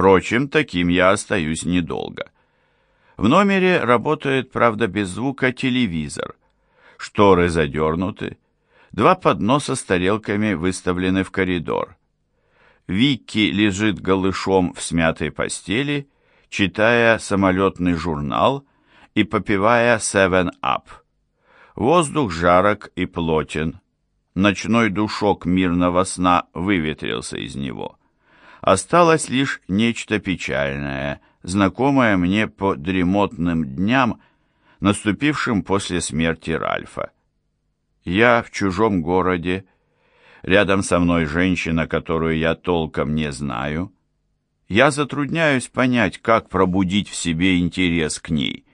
Впрочем, таким я остаюсь недолго. В номере работает, правда, без звука телевизор. Шторы задернуты. Два подноса с тарелками выставлены в коридор. Вики лежит голышом в смятой постели, читая самолетный журнал и попивая Seven Up. Воздух жарок и плотен. Ночной душок мирного сна выветрился из него. Осталось лишь нечто печальное, знакомое мне по дремотным дням, наступившим после смерти Ральфа. Я в чужом городе, рядом со мной женщина, которую я толком не знаю. Я затрудняюсь понять, как пробудить в себе интерес к ней,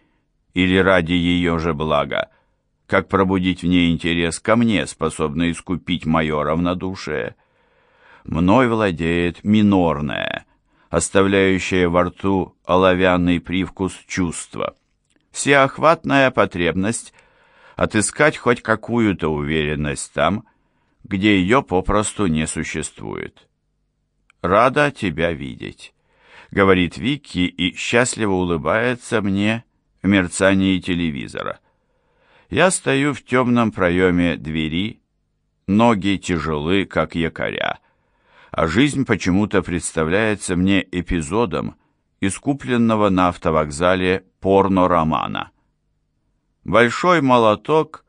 или ради ее же блага, как пробудить в ней интерес ко мне, способный искупить мое равнодушие. Мной владеет минорное, оставляющее во рту оловянный привкус чувства. Всеохватная потребность отыскать хоть какую-то уверенность там, где ее попросту не существует. «Рада тебя видеть», — говорит Вики и счастливо улыбается мне в мерцании телевизора. Я стою в темном проеме двери, ноги тяжелы, как якоря, а жизнь почему-то представляется мне эпизодом искупленного на автовокзале порно-романа. Большой молоток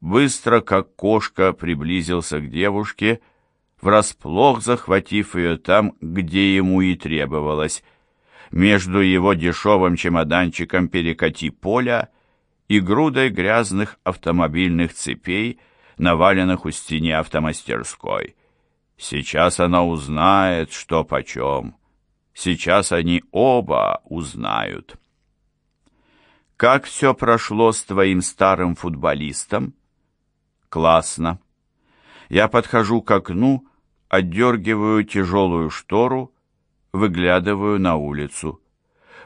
быстро, как кошка, приблизился к девушке, врасплох захватив ее там, где ему и требовалось, между его дешевым чемоданчиком перекати поля и грудой грязных автомобильных цепей, наваленных у стене автомастерской. Сейчас она узнает, что почем. Сейчас они оба узнают. Как все прошло с твоим старым футболистом? Классно. Я подхожу к окну, отдергиваю тяжелую штору, выглядываю на улицу.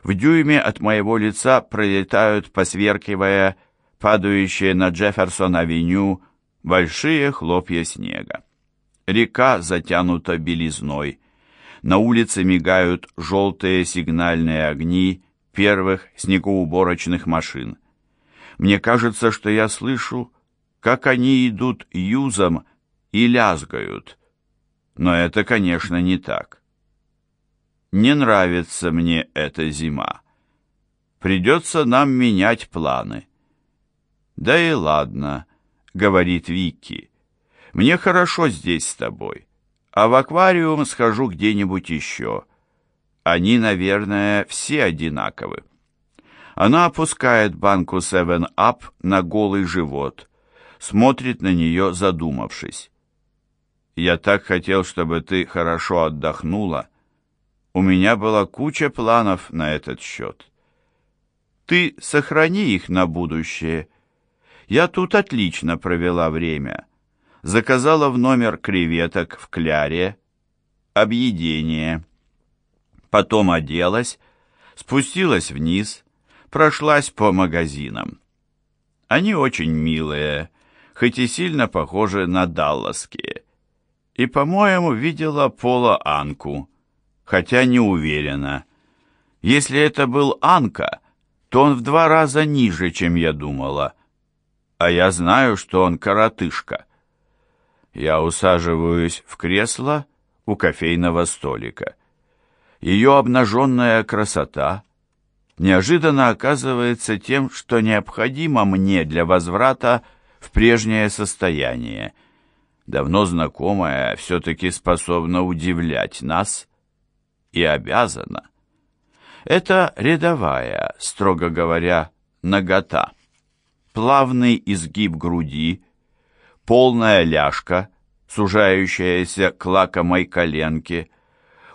В дюйме от моего лица пролетают, посверкивая, падающие на Джефферсон-авеню, большие хлопья снега. Река затянута белизной. На улице мигают желтые сигнальные огни первых снегоуборочных машин. Мне кажется, что я слышу, как они идут юзом и лязгают. Но это, конечно, не так. Не нравится мне эта зима. Придется нам менять планы. Да и ладно, говорит Вики. Мне хорошо здесь с тобой, а в аквариум схожу где-нибудь еще. Они, наверное, все одинаковы. Она опускает банку 7-Up на голый живот, смотрит на нее, задумавшись. «Я так хотел, чтобы ты хорошо отдохнула», у меня была куча планов на этот счет. Ты сохрани их на будущее. Я тут отлично провела время. Заказала в номер креветок в кляре, объедение. Потом оделась, спустилась вниз, прошлась по магазинам. Они очень милые, хоть и сильно похожи на далласские. И, по-моему, видела Пола Анку хотя не уверена. Если это был Анка, то он в два раза ниже, чем я думала. А я знаю, что он коротышка. Я усаживаюсь в кресло у кофейного столика. Ее обнаженная красота неожиданно оказывается тем, что необходимо мне для возврата в прежнее состояние. Давно знакомая все-таки способна удивлять нас, и обязана. Это рядовая, строго говоря, нагота. Плавный изгиб груди, полная ляжка, сужающаяся к лакомой коленке,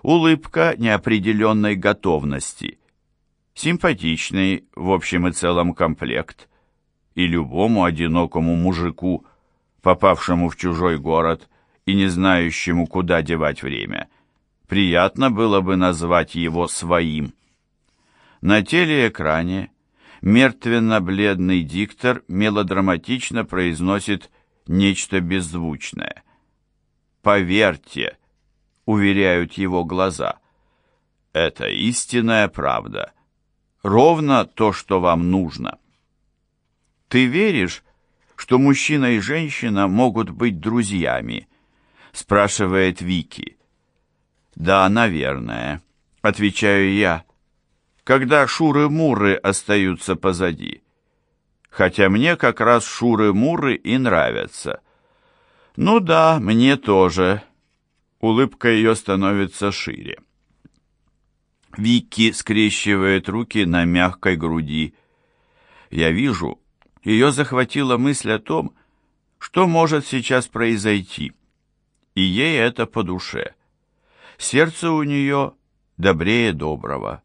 улыбка неопределенной готовности, симпатичный в общем и целом комплект, и любому одинокому мужику, попавшему в чужой город и не знающему, куда девать время – приятно было бы назвать его своим. На телеэкране мертвенно-бледный диктор мелодраматично произносит нечто беззвучное. «Поверьте», — уверяют его глаза, Это истинная правда. Ровно то, что вам нужно. Ты веришь, что мужчина и женщина могут быть друзьями? Спрашивает Вики. Да, наверное, отвечаю я. Когда шуры-муры остаются позади. Хотя мне как раз шуры-муры и нравятся. Ну да, мне тоже. Улыбка ее становится шире. Вики скрещивает руки на мягкой груди. Я вижу, ее захватила мысль о том, что может сейчас произойти, и ей это по душе. Сердце у нее добрее доброго.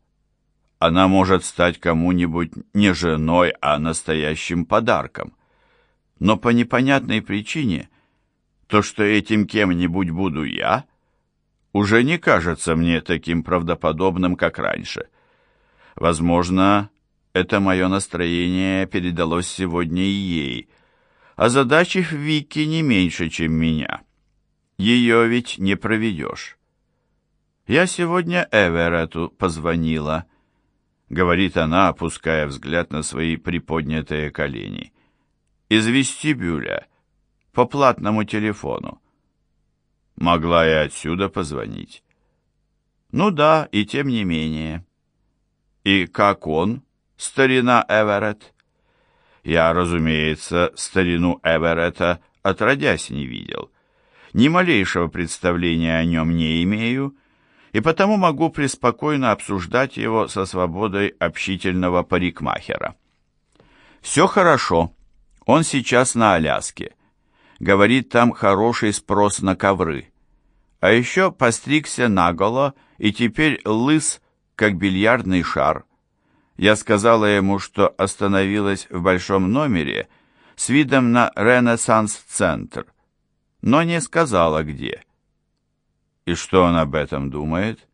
Она может стать кому-нибудь не женой, а настоящим подарком. Но по непонятной причине то, что этим кем-нибудь буду я, уже не кажется мне таким правдоподобным, как раньше. Возможно, это мое настроение передалось сегодня и ей, а задачи в Вики не меньше, чем меня. Ее ведь не проведешь. «Я сегодня Эверету позвонила», — говорит она, опуская взгляд на свои приподнятые колени. «Из вестибюля, по платному телефону. Могла и отсюда позвонить». «Ну да, и тем не менее». «И как он?» старина Эверетт? Я, разумеется, старину Эверетта отродясь не видел. Ни малейшего представления о нем не имею, и потому могу преспокойно обсуждать его со свободой общительного парикмахера. Все хорошо. Он сейчас на Аляске. Говорит, там хороший спрос на ковры. А еще постригся наголо и теперь лыс, как бильярдный шар. Я сказала ему, что остановилась в большом номере с видом на Ренессанс-центр, но не сказала, где. И что он об этом думает?